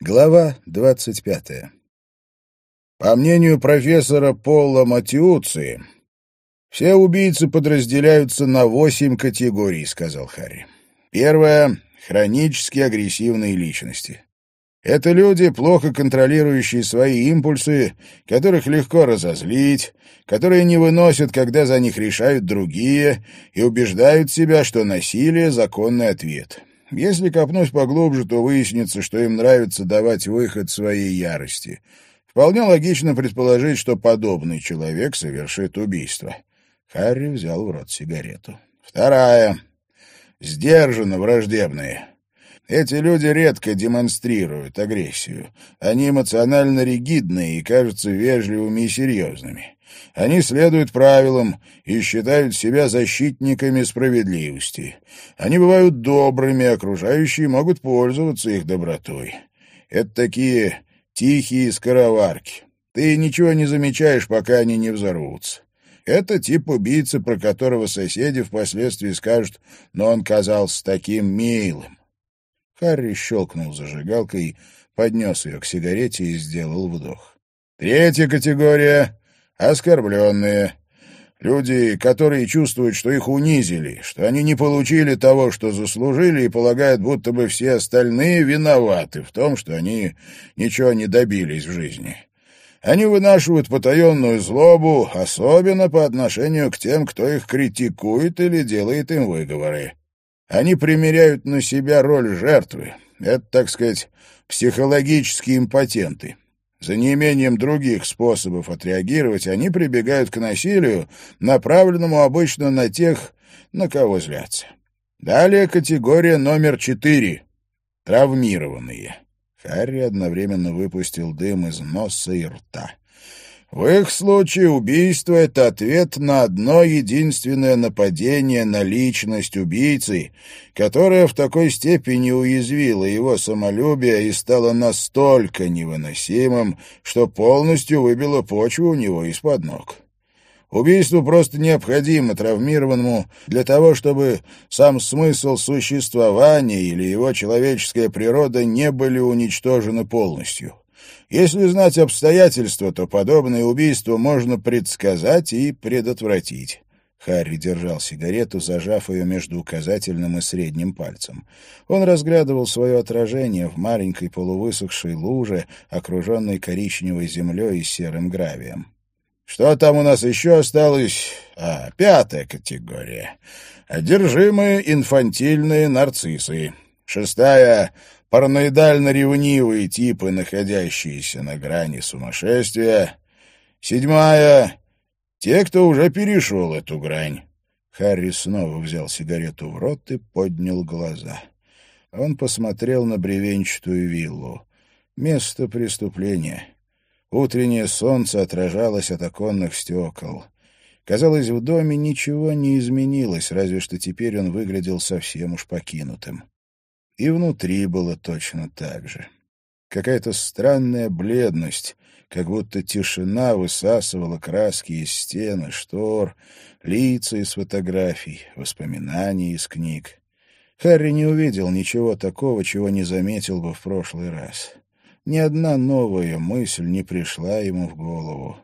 Глава двадцать пятая. По мнению профессора Пола Матиуци, все убийцы подразделяются на восемь категорий, сказал Харри. Первая — хронически агрессивные личности. Это люди, плохо контролирующие свои импульсы, которых легко разозлить, которые не выносят, когда за них решают другие, и убеждают себя, что насилие — законный ответ. Если копнуть поглубже, то выяснится, что им нравится давать выход своей ярости. Вполне логично предположить, что подобный человек совершит убийство. Харри взял в рот сигарету. Вторая. Сдержанно враждебные. Эти люди редко демонстрируют агрессию. Они эмоционально ригидные и кажутся вежливыми и серьезными. Они следуют правилам и считают себя защитниками справедливости. Они бывают добрыми, окружающие могут пользоваться их добротой. Это такие тихие скороварки. Ты ничего не замечаешь, пока они не взорвутся. Это тип убийцы, про которого соседи впоследствии скажут, но он казался таким милым. Харри щелкнул зажигалкой, поднес ее к сигарете и сделал вдох. Третья категория — оскорбленные. Люди, которые чувствуют, что их унизили, что они не получили того, что заслужили, и полагают, будто бы все остальные виноваты в том, что они ничего не добились в жизни. Они вынашивают потаенную злобу, особенно по отношению к тем, кто их критикует или делает им выговоры. Они примеряют на себя роль жертвы. Это, так сказать, психологические импотенты. За неимением других способов отреагировать они прибегают к насилию, направленному обычно на тех, на кого злятся. Далее категория номер четыре — травмированные. Харри одновременно выпустил дым из носа и рта. В их случае убийство — это ответ на одно единственное нападение на личность убийцы, которое в такой степени уязвило его самолюбие и стало настолько невыносимым, что полностью выбило почву у него из-под ног. Убийство просто необходимо травмированному для того, чтобы сам смысл существования или его человеческая природа не были уничтожены полностью. Если знать обстоятельства, то подобное убийство можно предсказать и предотвратить. Харри держал сигарету, зажав ее между указательным и средним пальцем. Он разглядывал свое отражение в маленькой полувысохшей луже, окруженной коричневой землей и серым гравием. Что там у нас еще осталось? А, пятая категория. Одержимые инфантильные нарциссы. Шестая — параноидально-ревнивые типы, находящиеся на грани сумасшествия. Седьмая — те, кто уже перешел эту грань. Харри снова взял сигарету в рот и поднял глаза. Он посмотрел на бревенчатую виллу. Место преступления — Утреннее солнце отражалось от оконных стекол. Казалось, в доме ничего не изменилось, разве что теперь он выглядел совсем уж покинутым. И внутри было точно так же. Какая-то странная бледность, как будто тишина высасывала краски из стены, штор, лица из фотографий, воспоминаний из книг. Харри не увидел ничего такого, чего не заметил бы в прошлый раз. Ни одна новая мысль не пришла ему в голову.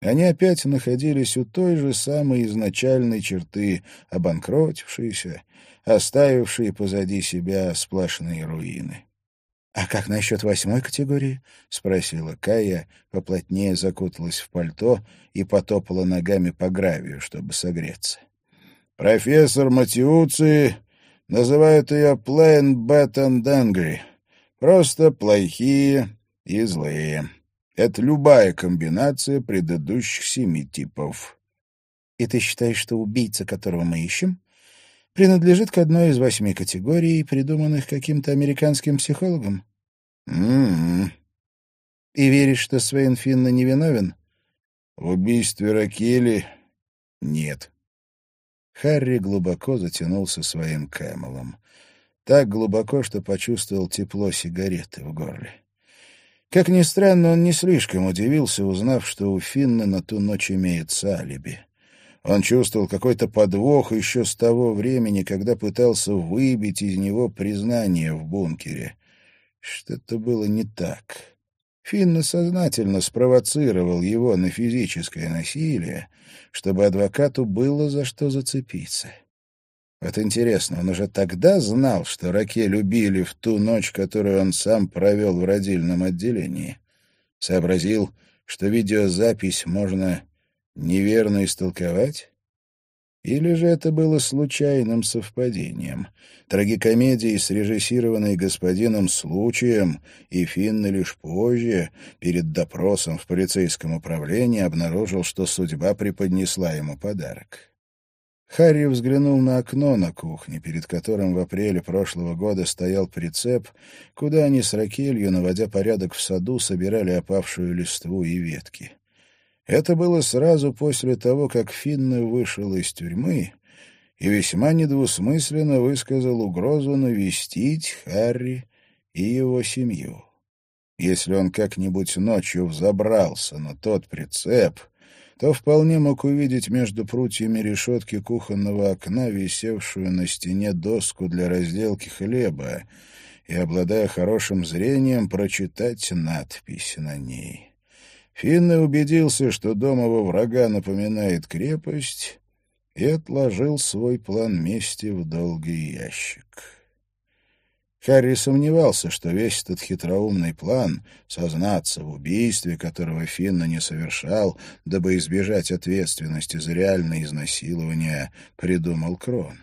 Они опять находились у той же самой изначальной черты, обанкротившиеся, оставившие позади себя сплошные руины. — А как насчет восьмой категории? — спросила Кая, поплотнее закуталась в пальто и потопала ногами по гравию, чтобы согреться. — Профессор Матиуци называет ее «Plain Bad and Angry», Просто плохие и злые. Это любая комбинация предыдущих семи типов. И ты считаешь, что убийца, которого мы ищем, принадлежит к одной из восьми категорий, придуманных каким-то американским психологом? Mm-hmm. И веришь, что Свейн Финна невиновен? В убийстве Ракели нет. Харри глубоко затянулся своим кэмелом так глубоко, что почувствовал тепло сигареты в горле. Как ни странно, он не слишком удивился, узнав, что у Финна на ту ночь имеется алиби. Он чувствовал какой-то подвох еще с того времени, когда пытался выбить из него признание в бункере. Что-то было не так. Финн сознательно спровоцировал его на физическое насилие, чтобы адвокату было за что зацепиться. Вот интересно, он уже тогда знал, что Раке любили в ту ночь, которую он сам провел в родильном отделении. Сообразил, что видеозапись можно неверно истолковать? Или же это было случайным совпадением? Трагикомедией, срежиссированной господином случаем, и Финн лишь позже, перед допросом в полицейском управлении, обнаружил, что судьба преподнесла ему подарок. Харри взглянул на окно на кухне, перед которым в апреле прошлого года стоял прицеп, куда они с Ракелью, наводя порядок в саду, собирали опавшую листву и ветки. Это было сразу после того, как Финна вышел из тюрьмы и весьма недвусмысленно высказал угрозу навестить Харри и его семью. Если он как-нибудь ночью взобрался на тот прицеп, то вполне мог увидеть между прутьями решетки кухонного окна, висевшую на стене доску для разделки хлеба, и, обладая хорошим зрением, прочитать надпись на ней. Финне убедился, что дом его врага напоминает крепость, и отложил свой план мести в долгий ящик. Харри сомневался, что весь этот хитроумный план — сознаться в убийстве, которого Финна не совершал, дабы избежать ответственности за реальное изнасилование, придумал Крон.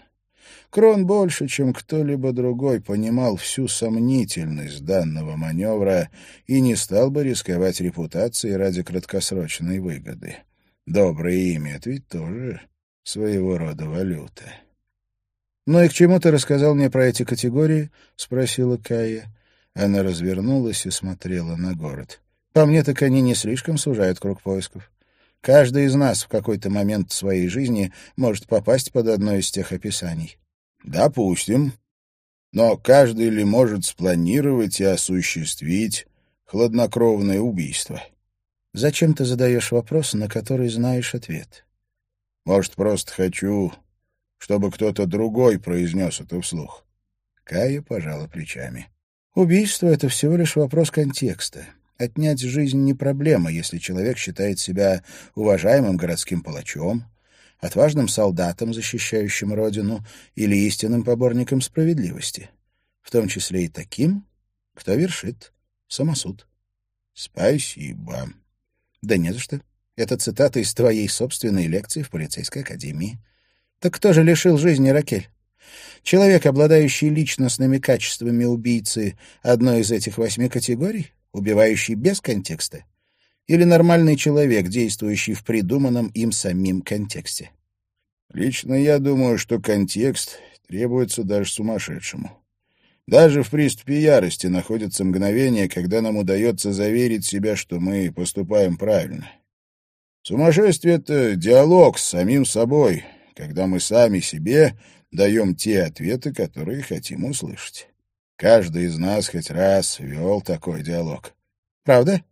Крон больше, чем кто-либо другой, понимал всю сомнительность данного маневра и не стал бы рисковать репутацией ради краткосрочной выгоды. Доброе имя — это ведь тоже своего рода валюта. «Ну и к чему ты рассказал мне про эти категории?» — спросила Кая. Она развернулась и смотрела на город. «По мне, так они не слишком сужают круг поисков. Каждый из нас в какой-то момент своей жизни может попасть под одно из тех описаний. Допустим. Но каждый ли может спланировать и осуществить хладнокровное убийство? Зачем ты задаешь вопрос, на который знаешь ответ? Может, просто хочу, чтобы кто-то другой произнес это вслух. Кая пожала плечами. Убийство — это всего лишь вопрос контекста. Отнять жизнь не проблема, если человек считает себя уважаемым городским палачом, отважным солдатом, защищающим родину, или истинным поборником справедливости, в том числе и таким, кто вершит самосуд. Спасибо. Да не за что. Это цитата из твоей собственной лекции в полицейской академии. Так кто же лишил жизни Ракель? Человек, обладающий личностными качествами убийцы одной из этих восьми категорий, убивающий без контекста? или нормальный человек, действующий в придуманном им самим контексте? Лично я думаю, что контекст требуется даже сумасшедшему. Даже в приступе ярости находятся мгновения, когда нам удается заверить себя, что мы поступаем правильно. Сумасшествие — это диалог с самим собой, когда мы сами себе даем те ответы, которые хотим услышать. Каждый из нас хоть раз вел такой диалог. Правда?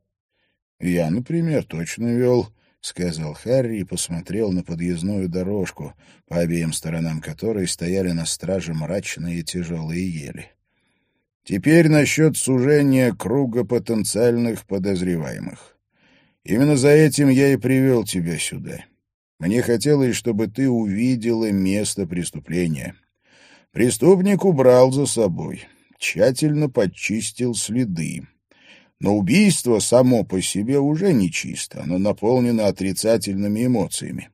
Я, например, точно вел, — сказал Харри и посмотрел на подъездную дорожку, по обеим сторонам которой стояли на страже мрачные и тяжелые ели. Теперь насчет сужения круга потенциальных подозреваемых. Именно за этим я и привел тебя сюда. Мне хотелось, чтобы ты увидела место преступления. Преступник убрал за собой, тщательно подчистил следы. Но убийство само по себе уже нечисто, оно наполнено отрицательными эмоциями.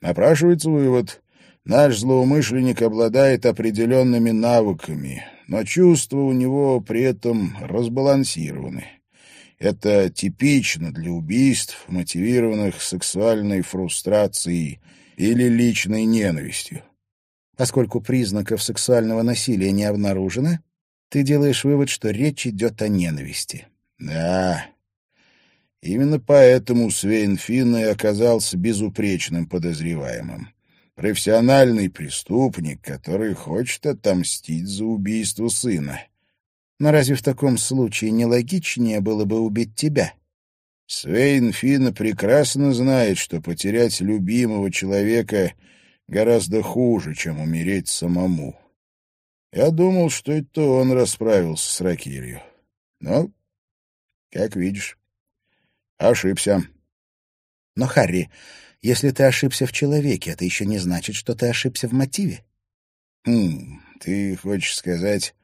Напрашивается вывод. Наш злоумышленник обладает определенными навыками, но чувства у него при этом разбалансированы. Это типично для убийств, мотивированных сексуальной фрустрацией или личной ненавистью. Поскольку признаков сексуального насилия не обнаружено, ты делаешь вывод, что речь идет о ненависти. Да, именно поэтому Свейн Финн и оказался безупречным подозреваемым. Профессиональный преступник, который хочет отомстить за убийство сына. Но разве в таком случае не логичнее было бы убить тебя? Свейн Финн прекрасно знает, что потерять любимого человека гораздо хуже, чем умереть самому. Я думал, что это он расправился с Ракирью. Ну, как видишь, ошибся. Но, Харри, если ты ошибся в человеке, это еще не значит, что ты ошибся в мотиве. Хм, ты хочешь сказать,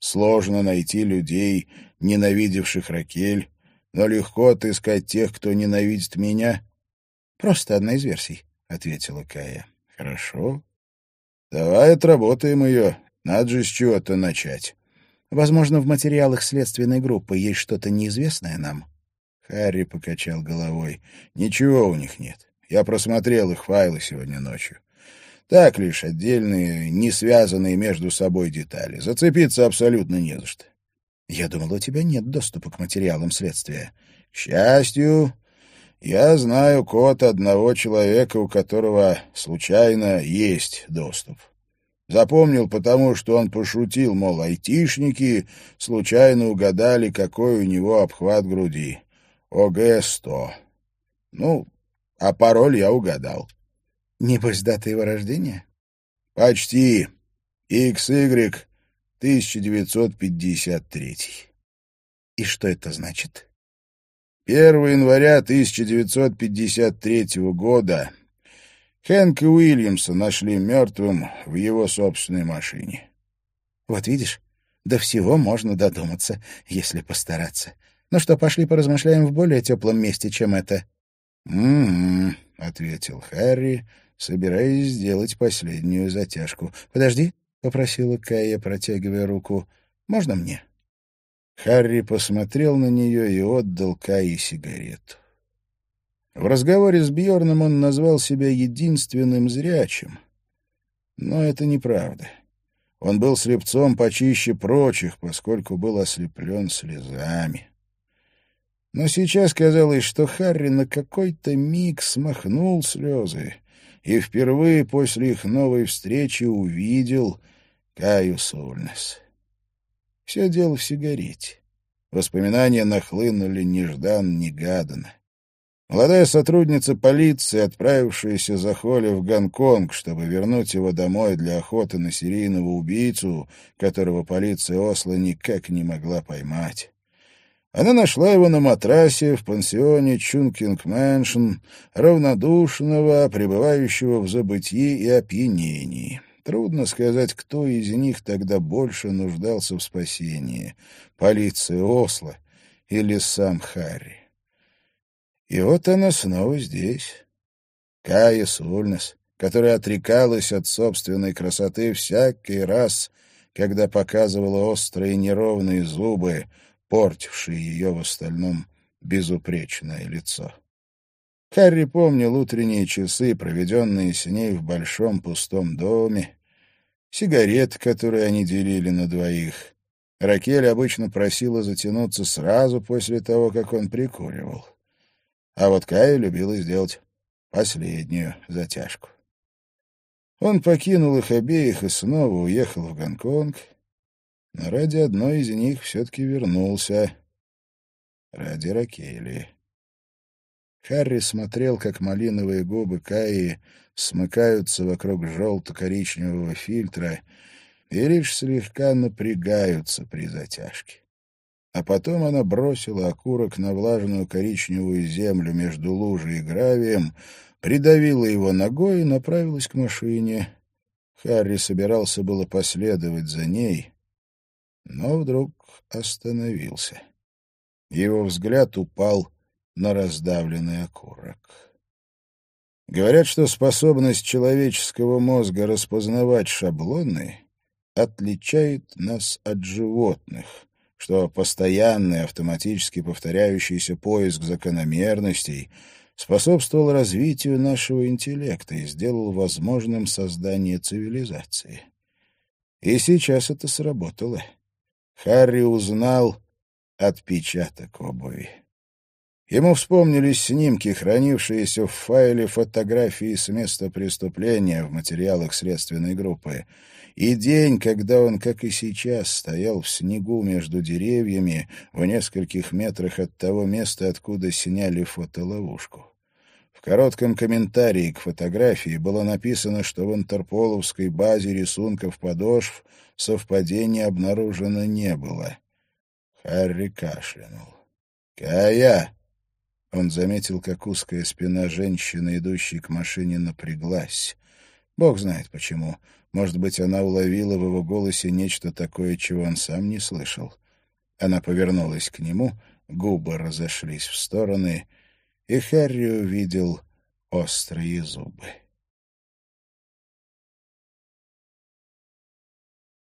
сложно найти людей, ненавидевших Ракель, но легко отыскать тех, кто ненавидит меня? Просто одна из версий, — ответила Кая. Хорошо. Давай отработаем ее. Надо же с чего-то начать. Возможно, в материалах следственной группы есть что-то неизвестное нам. Харри покачал головой. Ничего у них нет. Я просмотрел их файлы сегодня ночью. Так лишь отдельные, не связанные между собой детали. Зацепиться абсолютно не за что. Я думал, у тебя нет доступа к материалам следствия. К счастью, я знаю код одного человека, у которого случайно есть доступ. Запомнил потому, что он пошутил, мол, айтишники случайно угадали, какой у него обхват груди. ОГ-100. Ну, а пароль я угадал. Небось, дата его рождения? Почти. XY 1953. И что это значит? 1 января 1953 года Хэнка Уильямса нашли мертвым в его собственной машине. Вот видишь, до всего можно додуматься, если постараться. Ну что, пошли поразмышляем в более теплом месте, чем это. «М-м-м», ответил Харри, собираясь сделать последнюю затяжку. «Подожди», — попросила Кая, протягивая руку. «Можно мне?» Харри посмотрел на нее и отдал Кае сигарету. В разговоре с Бьорном он назвал себя единственным зрячим. Но это неправда. Он был слепцом почище прочих, поскольку был ослеплен слезами. Но сейчас казалось, что Харри на какой-то миг смахнул слезы и впервые после их новой встречи увидел Каю Сульнес. Все дело в сигарете. Воспоминания нахлынули неждан-негаданно. Молодая сотрудница полиции, отправившаяся за Холли в Гонконг, чтобы вернуть его домой для охоты на серийного убийцу, которого полиция Осло никак не могла поймать. Она нашла его на матрасе в пансионе Чункинг Мэншн, равнодушного, пребывающего в забытьи и опьянении. Трудно сказать, кто из них тогда больше нуждался в спасении — полиция Осло или сам Харри. И вот она снова здесь. Кая Сульнес, которая отрекалась от собственной красоты всякий раз, когда показывала острые неровные зубы — портивший ее в остальном безупречное лицо. Харри помнил утренние часы, проведенные с ней в большом пустом доме, сигареты, которые они делили на двоих. Ракель обычно просила затянуться сразу после того, как он прикуривал. А вот Кая любила сделать последнюю затяжку. Он покинул их обеих и снова уехал в Гонконг, но ради одной из них все-таки вернулся. Ради Ракели. Харри смотрел, как малиновые губы Каи смыкаются вокруг желто-коричневого фильтра и лишь слегка напрягаются при затяжке. А потом она бросила окурок на влажную коричневую землю между лужей и гравием, придавила его ногой и направилась к машине. Харри собирался было последовать за ней, но вдруг остановился. Его взгляд упал на раздавленный окурок. Говорят, что способность человеческого мозга распознавать шаблоны отличает нас от животных, что постоянный автоматически повторяющийся поиск закономерностей способствовал развитию нашего интеллекта и сделал возможным создание цивилизации. И сейчас это сработало. Харри узнал отпечаток обуви. Ему вспомнились снимки, хранившиеся в файле фотографии с места преступления в материалах следственной группы, и день, когда он, как и сейчас, стоял в снегу между деревьями в нескольких метрах от того места, откуда сняли фотоловушку. В коротком комментарии к фотографии было написано, что в Интерполовской базе рисунков подошв совпадений обнаружено не было. Харри кашлянул. «Кая!» Он заметил, как узкая спина женщины, идущей к машине, напряглась. Бог знает почему. Может быть, она уловила в его голосе нечто такое, чего он сам не слышал. Она повернулась к нему, губы разошлись в стороны, и Харри увидел острые зубы.